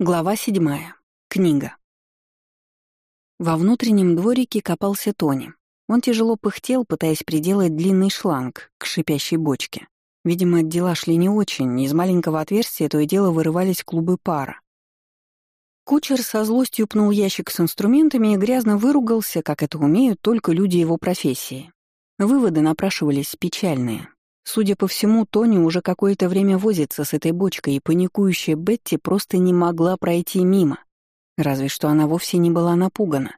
Глава седьмая. Книга. Во внутреннем дворике копался Тони. Он тяжело пыхтел, пытаясь приделать длинный шланг к шипящей бочке. Видимо, дела шли не очень, из маленького отверстия то и дело вырывались клубы пара. Кучер со злостью пнул ящик с инструментами и грязно выругался, как это умеют только люди его профессии. Выводы напрашивались печальные. Судя по всему, Тони уже какое-то время возится с этой бочкой, и паникующая Бетти просто не могла пройти мимо. Разве что она вовсе не была напугана.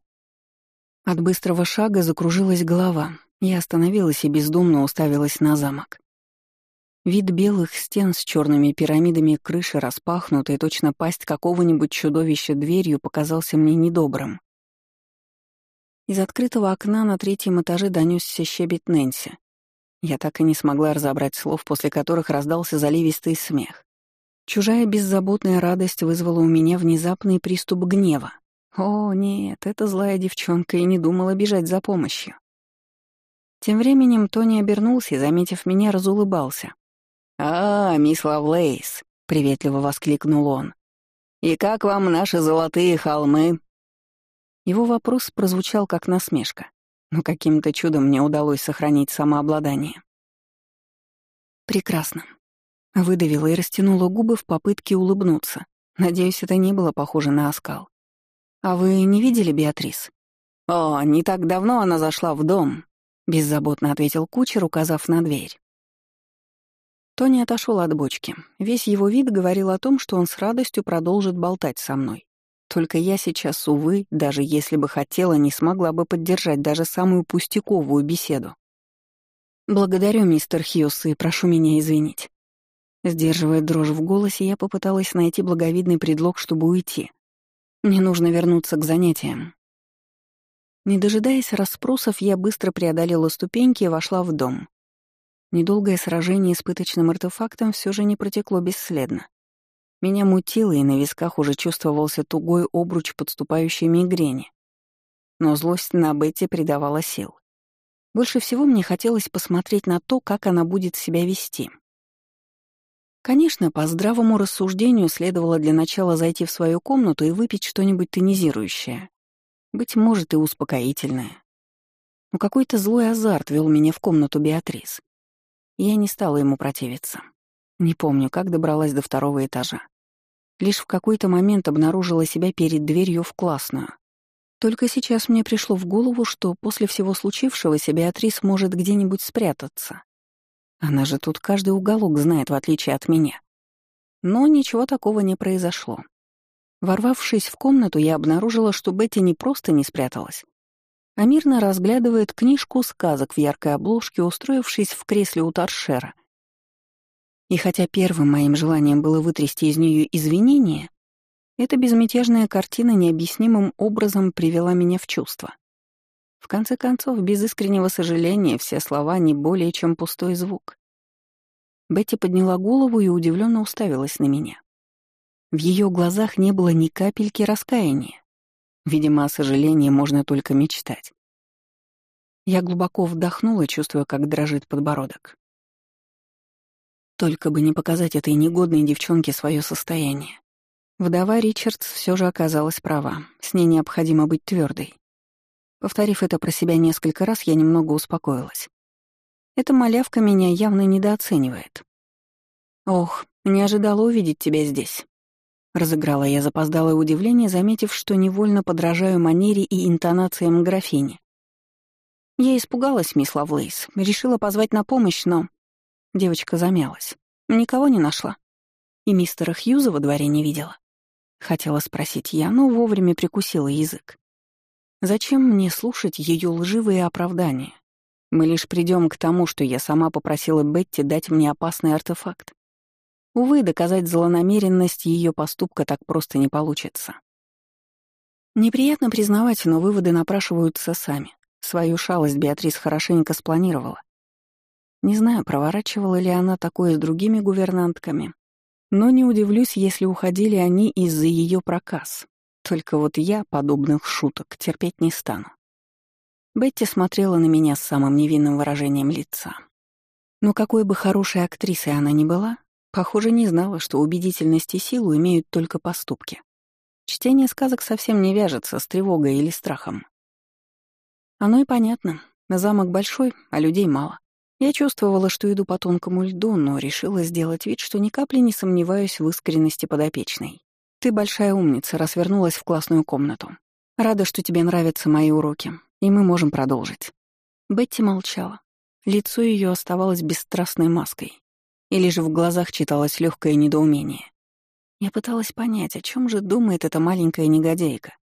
От быстрого шага закружилась голова. Я остановилась и бездумно уставилась на замок. Вид белых стен с черными пирамидами крыши распахнутой, точно пасть какого-нибудь чудовища дверью показался мне недобрым. Из открытого окна на третьем этаже донесся щебет Нэнси. Я так и не смогла разобрать слов, после которых раздался заливистый смех. Чужая беззаботная радость вызвала у меня внезапный приступ гнева. О, нет, эта злая девчонка и не думала бежать за помощью. Тем временем Тони обернулся и, заметив меня, разулыбался. «А, мисс Лавлейс!» — приветливо воскликнул он. «И как вам наши золотые холмы?» Его вопрос прозвучал как насмешка но каким-то чудом мне удалось сохранить самообладание. «Прекрасно». Выдавила и растянула губы в попытке улыбнуться. Надеюсь, это не было похоже на оскал. «А вы не видели Беатрис?» «О, не так давно она зашла в дом», — беззаботно ответил кучер, указав на дверь. Тони отошел от бочки. Весь его вид говорил о том, что он с радостью продолжит болтать со мной. Только я сейчас, увы, даже если бы хотела, не смогла бы поддержать даже самую пустяковую беседу. «Благодарю, мистер Хьюз, и прошу меня извинить». Сдерживая дрожь в голосе, я попыталась найти благовидный предлог, чтобы уйти. Мне нужно вернуться к занятиям. Не дожидаясь расспросов, я быстро преодолела ступеньки и вошла в дом. Недолгое сражение с пыточным артефактом все же не протекло бесследно. Меня мутило, и на висках уже чувствовался тугой обруч подступающей мигрени. Но злость на Бетти придавала сил. Больше всего мне хотелось посмотреть на то, как она будет себя вести. Конечно, по здравому рассуждению следовало для начала зайти в свою комнату и выпить что-нибудь тонизирующее. Быть может, и успокоительное. Но какой-то злой азарт вел меня в комнату Беатрис. Я не стала ему противиться. Не помню, как добралась до второго этажа. Лишь в какой-то момент обнаружила себя перед дверью в классную. Только сейчас мне пришло в голову, что после всего случившегося Беатрис может где-нибудь спрятаться. Она же тут каждый уголок знает, в отличие от меня. Но ничего такого не произошло. Ворвавшись в комнату, я обнаружила, что Бетти не просто не спряталась, а мирно разглядывает книжку сказок в яркой обложке, устроившись в кресле у торшера и хотя первым моим желанием было вытрясти из нее извинения, эта безмятежная картина необъяснимым образом привела меня в чувство. В конце концов, без искреннего сожаления все слова не более чем пустой звук. Бетти подняла голову и удивленно уставилась на меня. В ее глазах не было ни капельки раскаяния. Видимо, о сожалении можно только мечтать. Я глубоко вдохнула, чувствуя, как дрожит подбородок. Только бы не показать этой негодной девчонке свое состояние. Вдова Ричардс все же оказалась права. С ней необходимо быть твердой. Повторив это про себя несколько раз, я немного успокоилась. Эта малявка меня явно недооценивает. «Ох, не ожидала увидеть тебя здесь», — разыграла я запоздалое удивление, заметив, что невольно подражаю манере и интонациям графини. Я испугалась, мисс Лавлейс, решила позвать на помощь, но... Девочка замялась. Никого не нашла. И мистера Хьюза во дворе не видела. Хотела спросить я, но вовремя прикусила язык. Зачем мне слушать ее лживые оправдания? Мы лишь придем к тому, что я сама попросила Бетти дать мне опасный артефакт. Увы, доказать злонамеренность ее поступка так просто не получится. Неприятно признавать, но выводы напрашиваются сами. Свою шалость Беатрис хорошенько спланировала. Не знаю, проворачивала ли она такое с другими гувернантками, но не удивлюсь, если уходили они из-за ее проказ. Только вот я подобных шуток терпеть не стану. Бетти смотрела на меня с самым невинным выражением лица. Но какой бы хорошей актрисой она ни была, похоже, не знала, что убедительность и силу имеют только поступки. Чтение сказок совсем не вяжется с тревогой или страхом. Оно и понятно. Замок большой, а людей мало. Я чувствовала, что иду по тонкому льду, но решила сделать вид, что ни капли не сомневаюсь в искренности подопечной. Ты большая умница, раз вернулась в классную комнату. Рада, что тебе нравятся мои уроки, и мы можем продолжить. Бетти молчала. Лицо ее оставалось бесстрастной маской. Или же в глазах читалось легкое недоумение. Я пыталась понять, о чем же думает эта маленькая негодяйка.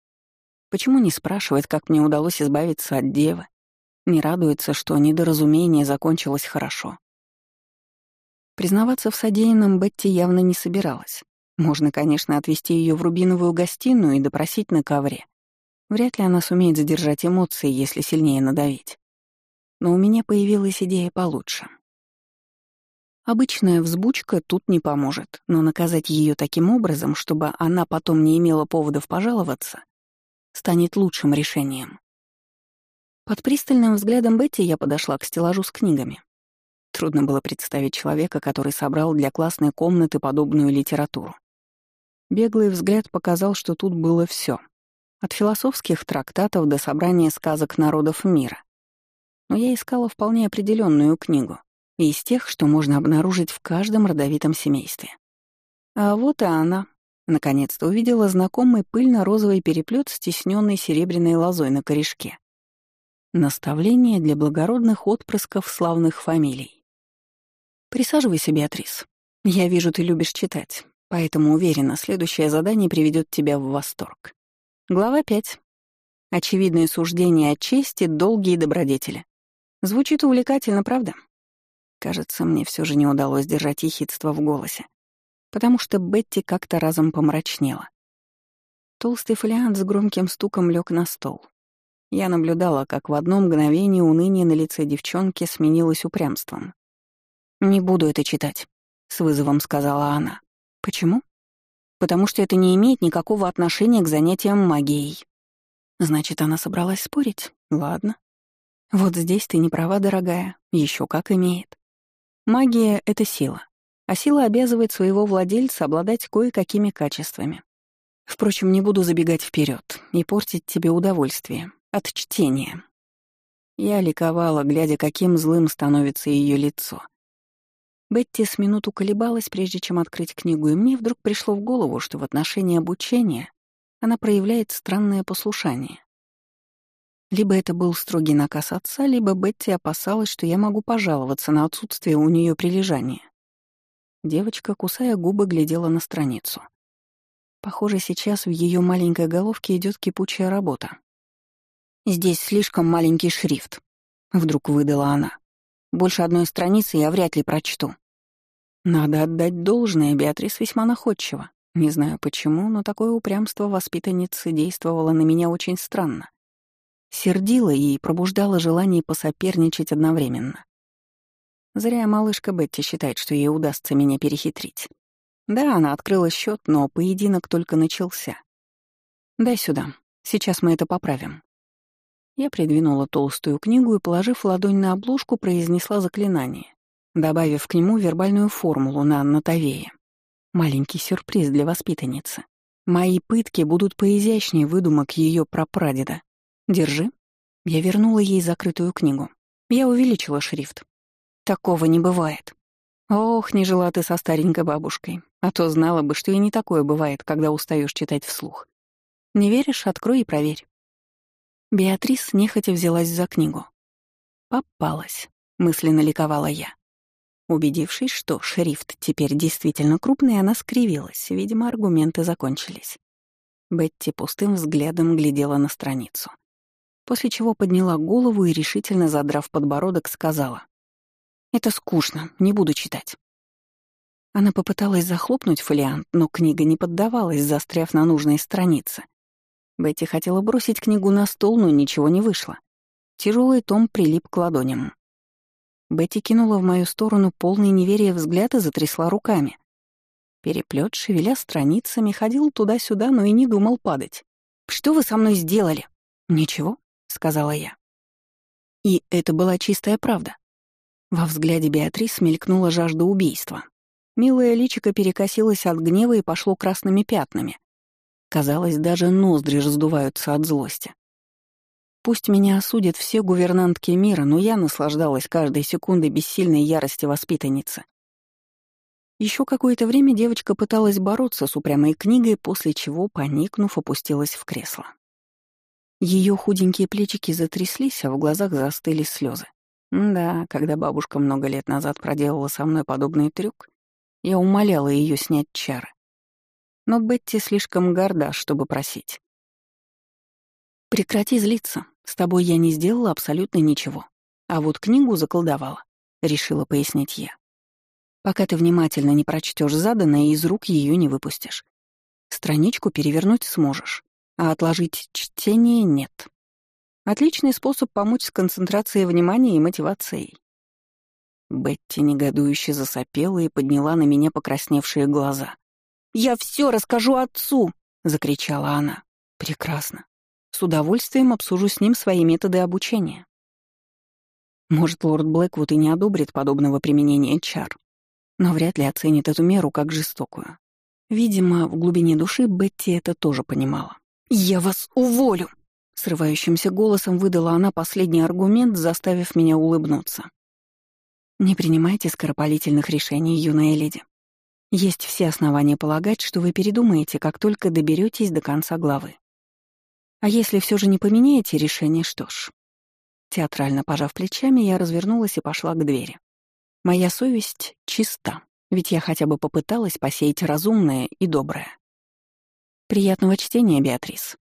Почему не спрашивает, как мне удалось избавиться от девы? Не радуется, что недоразумение закончилось хорошо. Признаваться в содеянном Бетти явно не собиралась. Можно, конечно, отвезти ее в рубиновую гостиную и допросить на ковре. Вряд ли она сумеет задержать эмоции, если сильнее надавить. Но у меня появилась идея получше. Обычная взбучка тут не поможет, но наказать ее таким образом, чтобы она потом не имела поводов пожаловаться, станет лучшим решением. Под пристальным взглядом Бетти я подошла к стеллажу с книгами. Трудно было представить человека, который собрал для классной комнаты подобную литературу. Беглый взгляд показал, что тут было все, От философских трактатов до собрания сказок народов мира. Но я искала вполне определенную книгу, из тех, что можно обнаружить в каждом родовитом семействе. А вот и она. Наконец-то увидела знакомый пыльно-розовый переплет с тисненной серебряной лозой на корешке. Наставление для благородных отпрысков славных фамилий. «Присаживайся, Беатрис. Я вижу, ты любишь читать. Поэтому уверена, следующее задание приведет тебя в восторг. Глава 5. Очевидные суждения о чести, долги и добродетели. Звучит увлекательно, правда? Кажется, мне все же не удалось держать ехидство в голосе, потому что Бетти как-то разом помрачнела. Толстый фолиант с громким стуком лег на стол. Я наблюдала, как в одно мгновение уныние на лице девчонки сменилось упрямством. «Не буду это читать», — с вызовом сказала она. Почему? Потому что это не имеет никакого отношения к занятиям магией. Значит, она собралась спорить? Ладно. Вот здесь ты не права, дорогая. Еще как имеет. Магия — это сила. А сила обязывает своего владельца обладать кое-какими качествами. Впрочем, не буду забегать вперед и портить тебе удовольствие от чтения. Я ликовала, глядя, каким злым становится ее лицо — Бетти с минуту колебалась, прежде чем открыть книгу, и мне вдруг пришло в голову, что в отношении обучения она проявляет странное послушание. Либо это был строгий наказ отца, либо Бетти опасалась, что я могу пожаловаться на отсутствие у нее прилежания. Девочка, кусая губы, глядела на страницу. Похоже, сейчас в ее маленькой головке идет кипучая работа. «Здесь слишком маленький шрифт», — вдруг выдала она. Больше одной страницы я вряд ли прочту. Надо отдать должное, Беатрис весьма находчива. Не знаю почему, но такое упрямство воспитанницы действовало на меня очень странно. Сердило и пробуждало желание посоперничать одновременно. Зря малышка Бетти считает, что ей удастся меня перехитрить. Да, она открыла счет, но поединок только начался. Дай сюда, сейчас мы это поправим. Я придвинула толстую книгу и, положив ладонь на обложку, произнесла заклинание, добавив к нему вербальную формулу на Натавее. Маленький сюрприз для воспитанницы. Мои пытки будут поизящнее выдумок ее прапрадеда. Держи. Я вернула ей закрытую книгу. Я увеличила шрифт. Такого не бывает. Ох, не жила ты со старенькой бабушкой, а то знала бы, что и не такое бывает, когда устаешь читать вслух. Не веришь? Открой и проверь. Беатрис нехотя взялась за книгу. «Попалась», — мысленно ликовала я. Убедившись, что шрифт теперь действительно крупный, она скривилась. Видимо, аргументы закончились. Бетти пустым взглядом глядела на страницу. После чего подняла голову и, решительно задрав подбородок, сказала. «Это скучно, не буду читать». Она попыталась захлопнуть фолиант, но книга не поддавалась, застряв на нужной странице — Бетти хотела бросить книгу на стол, но ничего не вышло. Тяжелый том прилип к ладоням. Бетти кинула в мою сторону полный неверия взгляд и затрясла руками. Переплет, шевеля страницами, ходил туда-сюда, но и не думал падать. «Что вы со мной сделали?» «Ничего», — сказала я. И это была чистая правда. Во взгляде Беатрис мелькнула жажда убийства. Милая личико перекосилась от гнева и пошло красными пятнами. Казалось, даже ноздри раздуваются от злости. Пусть меня осудят все гувернантки мира, но я наслаждалась каждой секундой бессильной ярости воспитанницы. Еще какое-то время девочка пыталась бороться с упрямой книгой, после чего, поникнув, опустилась в кресло. Ее худенькие плечики затряслись, а в глазах застыли слезы. Да, когда бабушка много лет назад проделала со мной подобный трюк, я умоляла ее снять чары. Но Бетти слишком горда, чтобы просить. «Прекрати злиться. С тобой я не сделала абсолютно ничего. А вот книгу заколдовала», — решила пояснить я. «Пока ты внимательно не прочтешь заданное, из рук ее не выпустишь. Страничку перевернуть сможешь, а отложить чтение нет. Отличный способ помочь с концентрацией внимания и мотивацией». Бетти негодующе засопела и подняла на меня покрасневшие глаза. «Я все расскажу отцу!» — закричала она. «Прекрасно. С удовольствием обсужу с ним свои методы обучения. Может, лорд Блэквуд и не одобрит подобного применения чар, но вряд ли оценит эту меру как жестокую. Видимо, в глубине души Бетти это тоже понимала. «Я вас уволю!» Срывающимся голосом выдала она последний аргумент, заставив меня улыбнуться. «Не принимайте скоропалительных решений, юная леди. Есть все основания полагать, что вы передумаете, как только доберетесь до конца главы. А если все же не поменяете решение, что ж. Театрально пожав плечами, я развернулась и пошла к двери. Моя совесть чиста, ведь я хотя бы попыталась посеять разумное и доброе. Приятного чтения, Беатрис.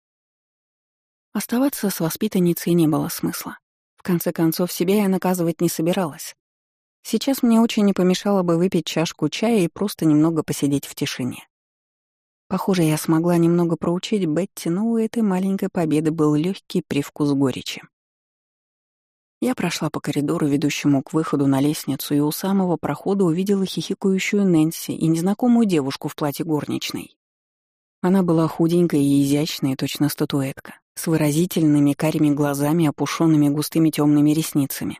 Оставаться с воспитанницей не было смысла. В конце концов, себя я наказывать не собиралась. Сейчас мне очень не помешало бы выпить чашку чая и просто немного посидеть в тишине. Похоже, я смогла немного проучить Бетти, но у этой маленькой победы был легкий привкус горечи. Я прошла по коридору, ведущему к выходу на лестницу, и у самого прохода увидела хихикающую Нэнси и незнакомую девушку в платье горничной. Она была худенькая и изящная, точно статуэтка, с выразительными карими глазами, опушенными густыми темными ресницами.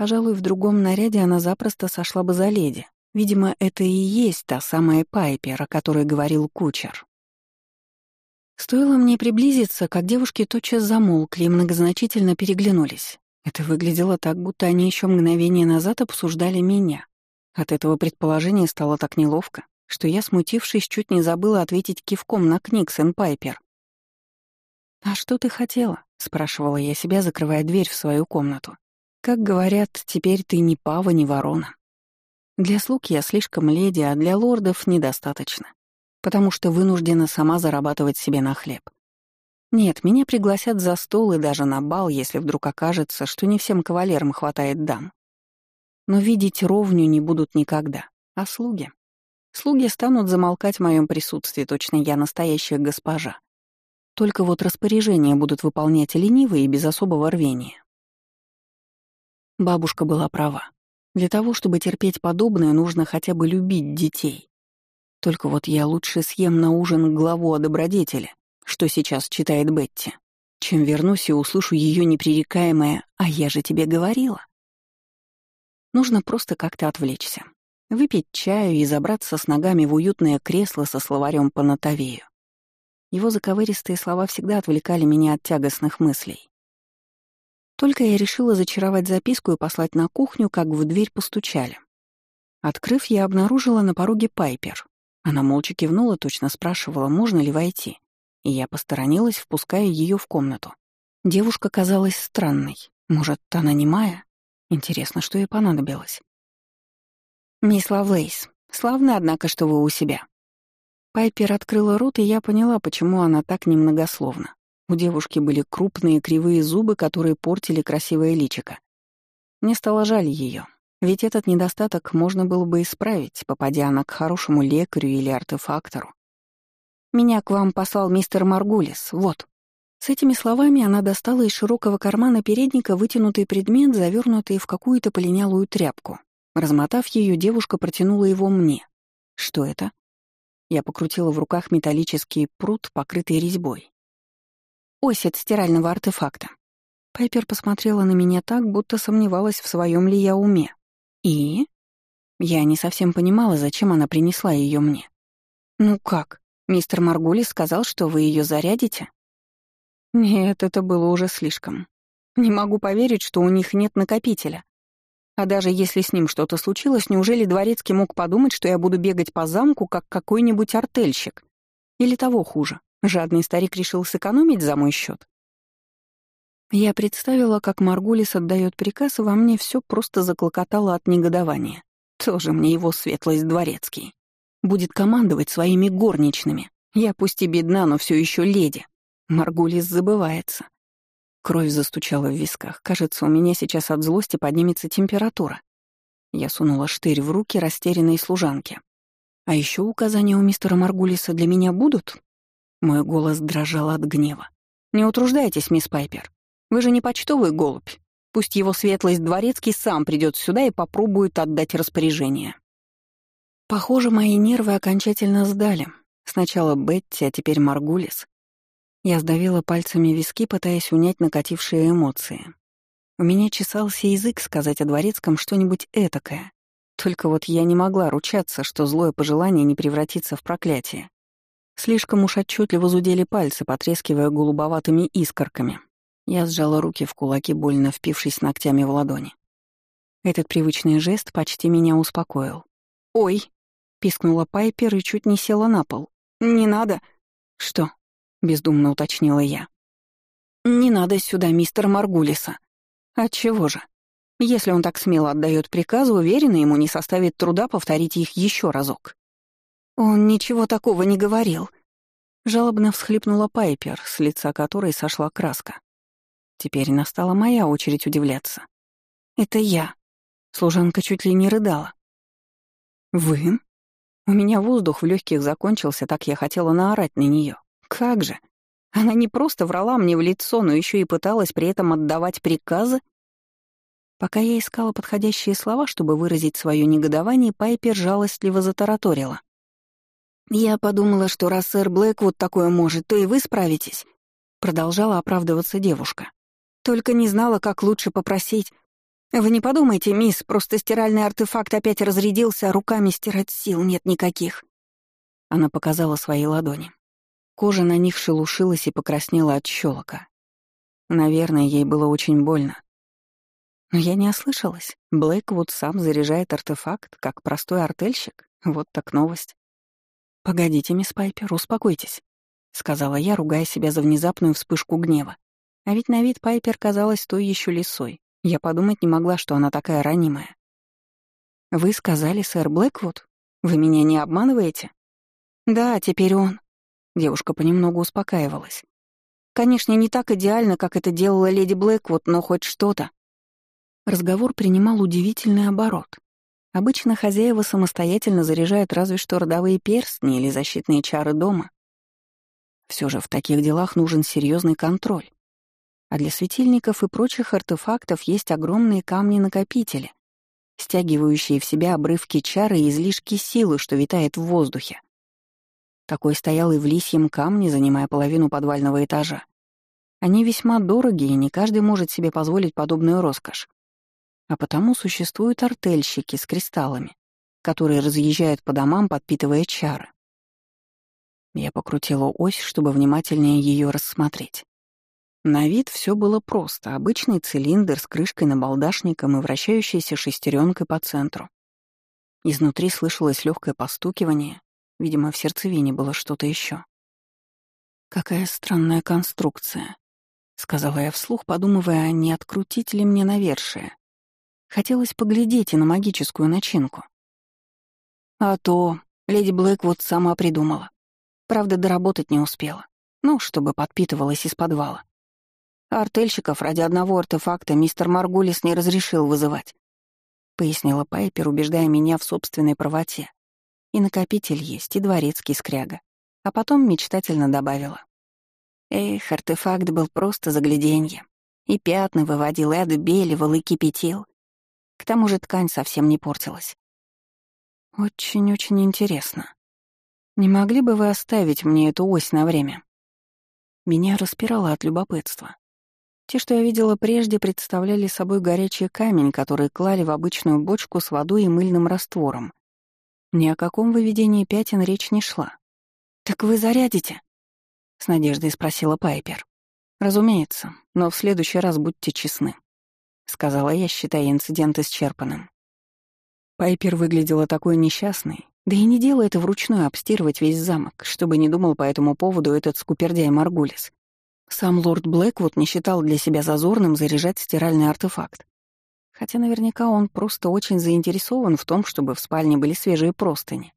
Пожалуй, в другом наряде она запросто сошла бы за леди, Видимо, это и есть та самая Пайпер, о которой говорил кучер. Стоило мне приблизиться, как девушки тотчас замолкли и многозначительно переглянулись. Это выглядело так, будто они еще мгновение назад обсуждали меня. От этого предположения стало так неловко, что я, смутившись, чуть не забыла ответить кивком на Книксон Пайпер. «А что ты хотела?» — спрашивала я себя, закрывая дверь в свою комнату. «Как говорят, теперь ты ни пава, ни ворона». Для слуг я слишком леди, а для лордов недостаточно, потому что вынуждена сама зарабатывать себе на хлеб. Нет, меня пригласят за стол и даже на бал, если вдруг окажется, что не всем кавалерам хватает дам. Но видеть ровню не будут никогда, а слуги. Слуги станут замолкать в моем присутствии, точно я настоящая госпожа. Только вот распоряжения будут выполнять ленивые и без особого рвения. Бабушка была права. Для того, чтобы терпеть подобное, нужно хотя бы любить детей. Только вот я лучше съем на ужин главу о добродетели, что сейчас читает Бетти, чем вернусь и услышу ее непререкаемое «А я же тебе говорила». Нужно просто как-то отвлечься, выпить чаю и забраться с ногами в уютное кресло со словарем по Натавею. Его заковыристые слова всегда отвлекали меня от тягостных мыслей. Только я решила зачаровать записку и послать на кухню, как в дверь постучали. Открыв, я обнаружила на пороге Пайпер. Она молча кивнула, точно спрашивала, можно ли войти. И я посторонилась, впуская ее в комнату. Девушка казалась странной. Может, она не Майя? Интересно, что ей понадобилось. «Мисс Лавлейс, славно, однако, что вы у себя». Пайпер открыла рот, и я поняла, почему она так немногословна. У девушки были крупные кривые зубы, которые портили красивое личико. Мне стало жаль ее, ведь этот недостаток можно было бы исправить, попадя она к хорошему лекарю или артефактору. «Меня к вам послал мистер Маргулис, вот». С этими словами она достала из широкого кармана передника вытянутый предмет, завернутый в какую-то полинялую тряпку. Размотав ее, девушка протянула его мне. «Что это?» Я покрутила в руках металлический пруд, покрытый резьбой. Ось от стирального артефакта. Пайпер посмотрела на меня так, будто сомневалась, в своем ли я уме. И? Я не совсем понимала, зачем она принесла ее мне. Ну как? Мистер Маргулис сказал, что вы ее зарядите? Нет, это было уже слишком. Не могу поверить, что у них нет накопителя. А даже если с ним что-то случилось, неужели Дворецкий мог подумать, что я буду бегать по замку, как какой-нибудь артельщик? Или того хуже, жадный старик решил сэкономить за мой счет? Я представила, как Маргулис отдает приказ, и во мне все просто заклокотало от негодования. Тоже мне его светлость дворецкий. Будет командовать своими горничными. Я пусть и бедна, но все еще леди. Маргулис забывается. Кровь застучала в висках. Кажется, у меня сейчас от злости поднимется температура. Я сунула штырь в руки растерянной служанке. А еще указания у мистера Маргулиса для меня будут? Мой голос дрожал от гнева. «Не утруждайтесь, мисс Пайпер. Вы же не почтовый голубь. Пусть его светлость дворецкий сам придет сюда и попробует отдать распоряжение». Похоже, мои нервы окончательно сдали. Сначала Бетти, а теперь Маргулис. Я сдавила пальцами виски, пытаясь унять накатившие эмоции. У меня чесался язык сказать о дворецком что-нибудь этакое. Только вот я не могла ручаться, что злое пожелание не превратится в проклятие. Слишком уж отчетливо зудели пальцы, потрескивая голубоватыми искорками. Я сжала руки в кулаки, больно впившись ногтями в ладони. Этот привычный жест почти меня успокоил. «Ой!» — пискнула Пайпер и чуть не села на пол. «Не надо!» «Что?» — бездумно уточнила я. «Не надо сюда мистера Маргулиса». «Отчего же? Если он так смело отдает приказы, уверена, ему не составит труда повторить их еще разок». «Он ничего такого не говорил», — жалобно всхлипнула Пайпер, с лица которой сошла краска. Теперь настала моя очередь удивляться. «Это я». Служанка чуть ли не рыдала. «Вы?» У меня воздух в легких закончился, так я хотела наорать на нее. Как же? Она не просто врала мне в лицо, но еще и пыталась при этом отдавать приказы? Пока я искала подходящие слова, чтобы выразить свое негодование, Пайпер жалостливо затараторила. «Я подумала, что раз сэр Блэквуд такое может, то и вы справитесь», — продолжала оправдываться девушка. «Только не знала, как лучше попросить. Вы не подумайте, мисс, просто стиральный артефакт опять разрядился, а руками стирать сил нет никаких». Она показала свои ладони. Кожа на них шелушилась и покраснела от щелока. Наверное, ей было очень больно. Но я не ослышалась. Блэквуд сам заряжает артефакт, как простой артельщик. Вот так новость. «Погодите, мисс Пайпер, успокойтесь», — сказала я, ругая себя за внезапную вспышку гнева. А ведь на вид Пайпер казалась той еще лисой. Я подумать не могла, что она такая ранимая. «Вы сказали, сэр Блэквуд? Вы меня не обманываете?» «Да, теперь он», Девушка понемногу успокаивалась. Конечно, не так идеально, как это делала леди Блэквуд, но хоть что-то. Разговор принимал удивительный оборот. Обычно хозяева самостоятельно заряжают разве что родовые перстни или защитные чары дома. Все же в таких делах нужен серьезный контроль. А для светильников и прочих артефактов есть огромные камни-накопители, стягивающие в себя обрывки чары и излишки силы, что витает в воздухе. Такой стоял и в лисьем камне, занимая половину подвального этажа. Они весьма дорогие, и не каждый может себе позволить подобную роскошь. А потому существуют артельщики с кристаллами, которые разъезжают по домам, подпитывая чары. Я покрутила ось, чтобы внимательнее ее рассмотреть. На вид все было просто. Обычный цилиндр с крышкой набалдашником и вращающейся шестеренкой по центру. Изнутри слышалось легкое постукивание, Видимо, в сердцевине было что-то еще. «Какая странная конструкция», — сказала я вслух, подумывая, не открутить ли мне навершие. Хотелось поглядеть и на магическую начинку. А то леди Блэквуд сама придумала. Правда, доработать не успела. Ну, чтобы подпитывалась из подвала. артельщиков ради одного артефакта мистер Маргулис не разрешил вызывать. Пояснила Пайпер, убеждая меня в собственной правоте. И накопитель есть, и дворецкий скряга. А потом мечтательно добавила. Эх, артефакт был просто загляденье. И пятна выводил, и отбеливал, и кипятил. К тому же ткань совсем не портилась. Очень-очень интересно. Не могли бы вы оставить мне эту ось на время? Меня распирало от любопытства. Те, что я видела прежде, представляли собой горячий камень, который клали в обычную бочку с водой и мыльным раствором. Ни о каком выведении пятен речь не шла. «Так вы зарядите?» — с надеждой спросила Пайпер. «Разумеется, но в следующий раз будьте честны», — сказала я, считая инцидент исчерпанным. Пайпер выглядела такой несчастной, да и не дело это вручную обстирывать весь замок, чтобы не думал по этому поводу этот скупердяй Маргулис. Сам лорд Блэквуд не считал для себя зазорным заряжать стиральный артефакт. Хотя наверняка он просто очень заинтересован в том, чтобы в спальне были свежие простыни.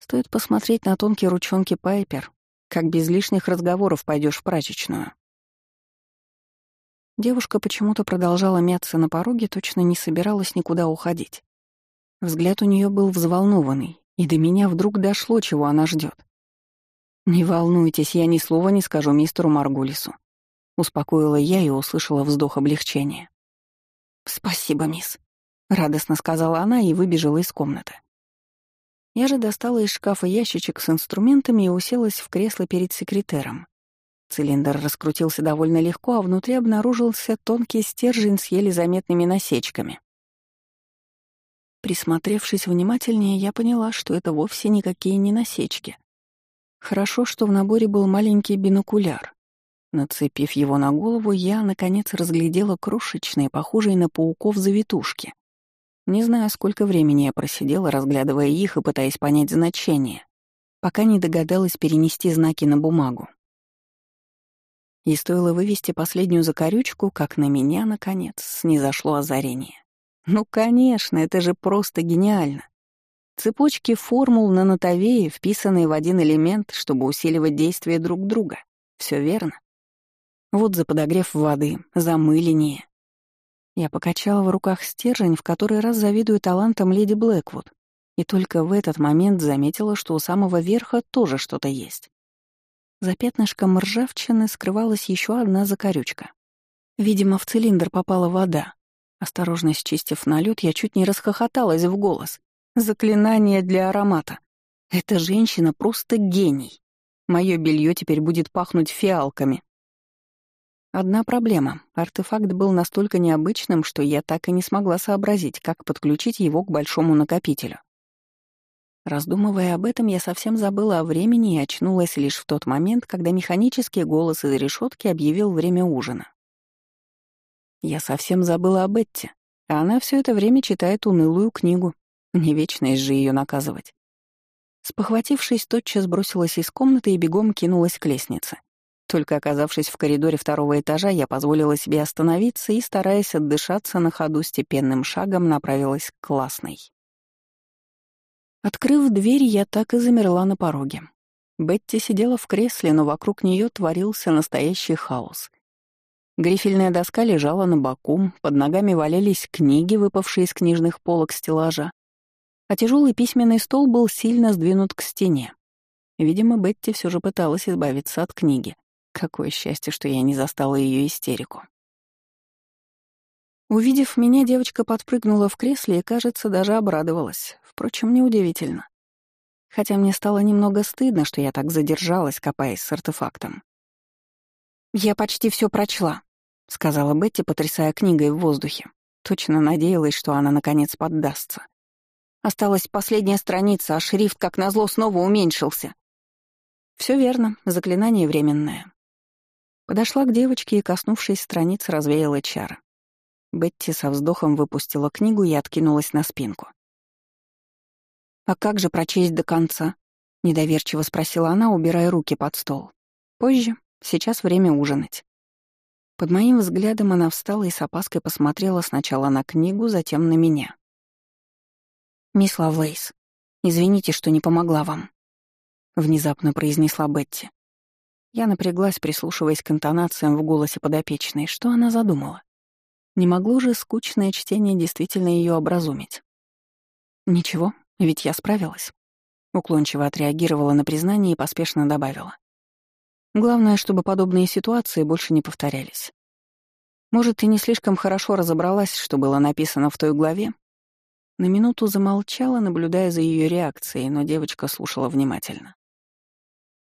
Стоит посмотреть на тонкие ручонки Пайпер, как без лишних разговоров пойдешь в прачечную. Девушка почему-то продолжала мяться на пороге, точно не собиралась никуда уходить. Взгляд у нее был взволнованный, и до меня вдруг дошло, чего она ждет. «Не волнуйтесь, я ни слова не скажу мистеру Маргулису», — успокоила я и услышала вздох облегчения. «Спасибо, мисс», — радостно сказала она и выбежала из комнаты. Я же достала из шкафа ящичек с инструментами и уселась в кресло перед секретером. Цилиндр раскрутился довольно легко, а внутри обнаружился тонкий стержень с еле заметными насечками. Присмотревшись внимательнее, я поняла, что это вовсе никакие не насечки. Хорошо, что в наборе был маленький бинокуляр. Нацепив его на голову, я, наконец, разглядела крошечные, похожие на пауков завитушки. Не знаю, сколько времени я просидела, разглядывая их и пытаясь понять значение, пока не догадалась перенести знаки на бумагу. И стоило вывести последнюю закорючку, как на меня, наконец, снизошло озарение. Ну, конечно, это же просто гениально. Цепочки формул на нотовее, вписанные в один элемент, чтобы усиливать действие друг друга. Все верно. Вот за подогрев воды, за мыление, я покачала в руках стержень, в который раз завидую талантам леди Блэквуд, и только в этот момент заметила, что у самого верха тоже что-то есть. За пятнышком ржавчины скрывалась еще одна закорючка. Видимо, в цилиндр попала вода. Осторожно счистив налет, я чуть не расхохоталась в голос. Заклинание для аромата. Эта женщина просто гений. Мое белье теперь будет пахнуть фиалками. Одна проблема. Артефакт был настолько необычным, что я так и не смогла сообразить, как подключить его к большому накопителю. Раздумывая об этом, я совсем забыла о времени и очнулась лишь в тот момент, когда механический голос из решетки объявил время ужина. Я совсем забыла об Этте, а она все это время читает унылую книгу. Не вечность же ее наказывать. Спохватившись, тотчас бросилась из комнаты и бегом кинулась к лестнице. Только оказавшись в коридоре второго этажа, я позволила себе остановиться и, стараясь отдышаться на ходу, степенным шагом направилась к классной. Открыв дверь, я так и замерла на пороге. Бетти сидела в кресле, но вокруг нее творился настоящий хаос. Грифельная доска лежала на боку, под ногами валялись книги, выпавшие из книжных полок стеллажа, а тяжелый письменный стол был сильно сдвинут к стене. Видимо, Бетти все же пыталась избавиться от книги. Какое счастье, что я не застала ее истерику. Увидев меня, девочка подпрыгнула в кресле и, кажется, даже обрадовалась. Впрочем, неудивительно. Хотя мне стало немного стыдно, что я так задержалась, копаясь с артефактом. «Я почти все прочла», — сказала Бетти, потрясая книгой в воздухе. Точно надеялась, что она, наконец, поддастся. Осталась последняя страница, а шрифт, как назло, снова уменьшился. Все верно, заклинание временное. Подошла к девочке и, коснувшись страниц, развеяла чары. Бетти со вздохом выпустила книгу и откинулась на спинку. «А как же прочесть до конца?» — недоверчиво спросила она, убирая руки под стол. «Позже. Сейчас время ужинать». Под моим взглядом она встала и с опаской посмотрела сначала на книгу, затем на меня. «Мисс Лавлейс, извините, что не помогла вам», — внезапно произнесла Бетти. Я напряглась, прислушиваясь к интонациям в голосе подопечной. Что она задумала? Не могло же скучное чтение действительно ее образумить. «Ничего, ведь я справилась». Уклончиво отреагировала на признание и поспешно добавила. «Главное, чтобы подобные ситуации больше не повторялись. Может, ты не слишком хорошо разобралась, что было написано в той главе?» На минуту замолчала, наблюдая за ее реакцией, но девочка слушала внимательно.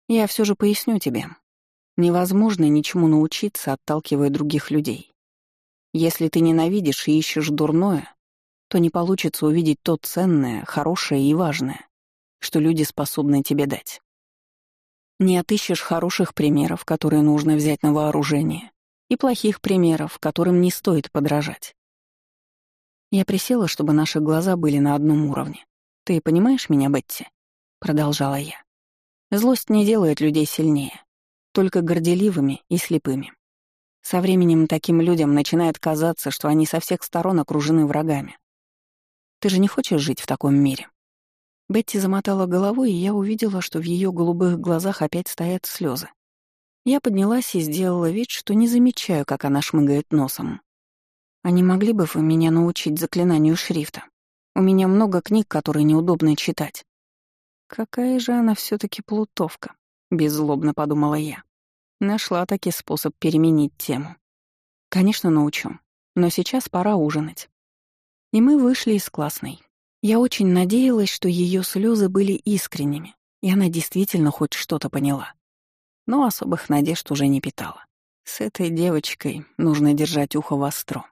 Я все же поясню тебе. Невозможно ничему научиться, отталкивая других людей. Если ты ненавидишь и ищешь дурное, то не получится увидеть то ценное, хорошее и важное, что люди способны тебе дать. Не отыщешь хороших примеров, которые нужно взять на вооружение, и плохих примеров, которым не стоит подражать. Я присела, чтобы наши глаза были на одном уровне. «Ты понимаешь меня, Бетти?» — продолжала я. «Злость не делает людей сильнее, только горделивыми и слепыми. Со временем таким людям начинает казаться, что они со всех сторон окружены врагами. Ты же не хочешь жить в таком мире?» Бетти замотала головой, и я увидела, что в ее голубых глазах опять стоят слезы. Я поднялась и сделала вид, что не замечаю, как она шмыгает носом. «А не могли бы вы меня научить заклинанию шрифта? У меня много книг, которые неудобно читать». «Какая же она все таки плутовка», — беззлобно подумала я. Нашла таки способ переменить тему. «Конечно, научу. Но сейчас пора ужинать». И мы вышли из классной. Я очень надеялась, что ее слезы были искренними, и она действительно хоть что-то поняла. Но особых надежд уже не питала. С этой девочкой нужно держать ухо востро.